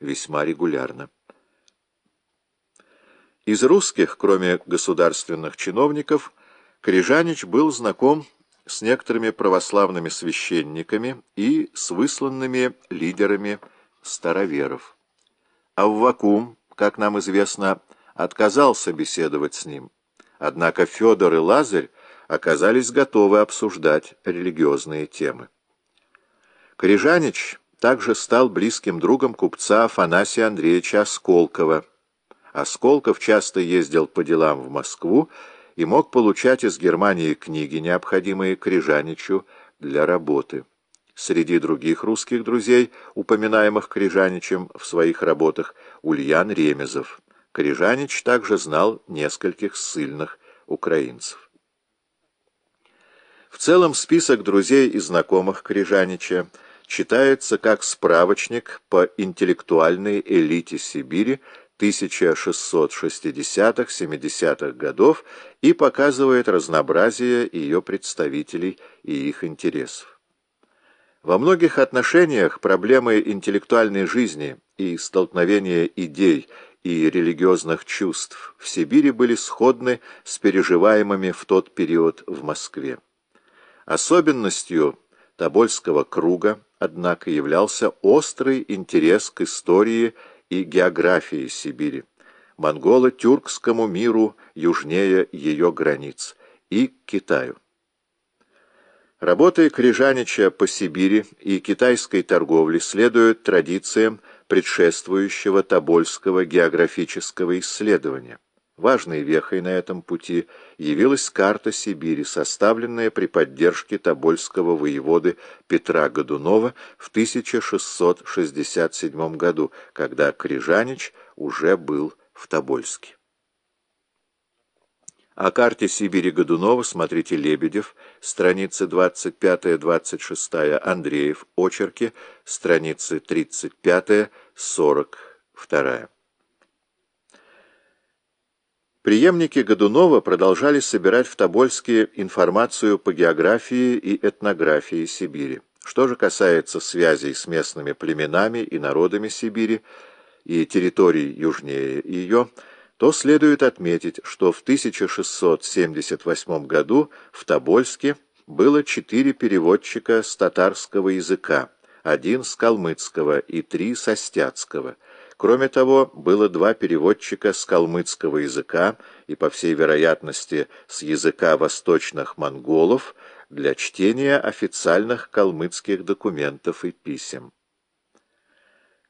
весьма регулярно. Из русских, кроме государственных чиновников, Крижанич был знаком с некоторыми православными священниками и с высланными лидерами староверов. Аввакум, как нам известно, отказался беседовать с ним. Однако Федор и Лазарь оказались готовы обсуждать религиозные темы. Крижанич также стал близким другом купца Афанасия Андреевича Осколкова. Осколков часто ездил по делам в Москву и мог получать из Германии книги, необходимые Крижаничу для работы. Среди других русских друзей, упоминаемых Крижаничем в своих работах, Ульян Ремезов. Крижанич также знал нескольких ссыльных украинцев. В целом список друзей и знакомых Крижанича читается как справочник по интеллектуальной элите Сибири 1660-70-х годов и показывает разнообразие ее представителей и их интересов. Во многих отношениях проблемы интеллектуальной жизни и столкновения идей и религиозных чувств в Сибири были сходны с переживаемыми в тот период в Москве. Особенностью Тобольского круга, однако, являлся острый интерес к истории и географии Сибири, монголо-тюркскому миру южнее ее границ и к Китаю. Работы Крижанича по Сибири и китайской торговле следуют традициям предшествующего Тобольского географического исследования. Важной вехой на этом пути явилась карта Сибири, составленная при поддержке тобольского воеводы Петра Годунова в 1667 году, когда Крижанич уже был в Тобольске. О карте Сибири Годунова смотрите Лебедев, страницы 25-26, Андреев, очерки, страницы 35-42. Приемники Годунова продолжали собирать в Тобольске информацию по географии и этнографии Сибири. Что же касается связей с местными племенами и народами Сибири и территорий южнее ее, то следует отметить, что в 1678 году в Тобольске было четыре переводчика с татарского языка, один с калмыцкого и три с остяцкого – Кроме того, было два переводчика с калмыцкого языка и, по всей вероятности, с языка восточных монголов для чтения официальных калмыцких документов и писем.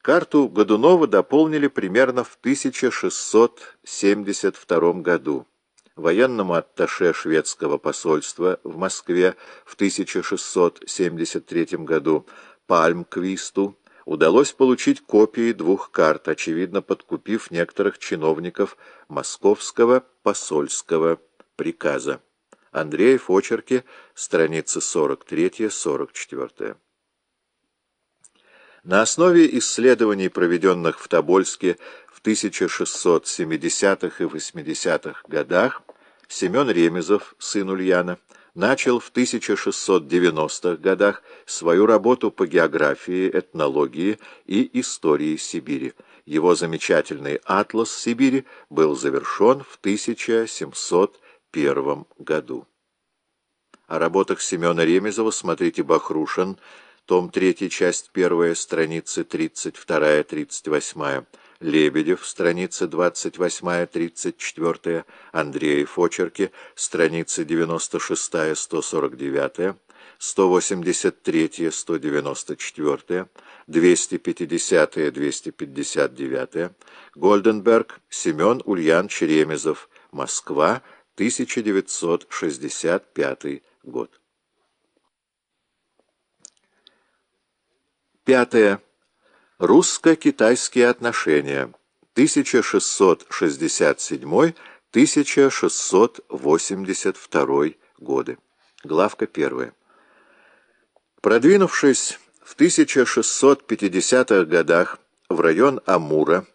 Карту Годунова дополнили примерно в 1672 году. Военному атташе шведского посольства в Москве в 1673 году Пальмквисту удалось получить копии двух карт, очевидно подкупив некоторых чиновников московского посольского приказа. Андреев, очерки, страницы 43-44. На основе исследований, проведенных в Тобольске в 1670-х и 80-х годах, Семен Ремезов, сын Ульяна, начал в 1690-х годах свою работу по географии, этнологии и истории Сибири. Его замечательный «Атлас Сибири» был завершен в 1701 году. О работах Семена Ремезова смотрите «Бахрушин», том 3, часть 1, страницы 32-38, Лебедев, страницы 28-34, Андреев, очерки, страницы 96-149, 183-194, 250-259, Гольденберг, Семен Ульян Черемезов, Москва, 1965 год. Пятое. Русско-китайские отношения. 1667-1682 годы. Главка первая. Продвинувшись в 1650-х годах в район Амура,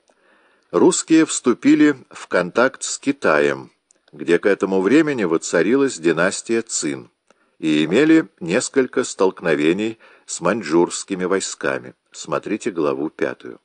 русские вступили в контакт с Китаем, где к этому времени воцарилась династия Цин, и имели несколько столкновений с маньчжурскими войсками. Смотрите главу пятую.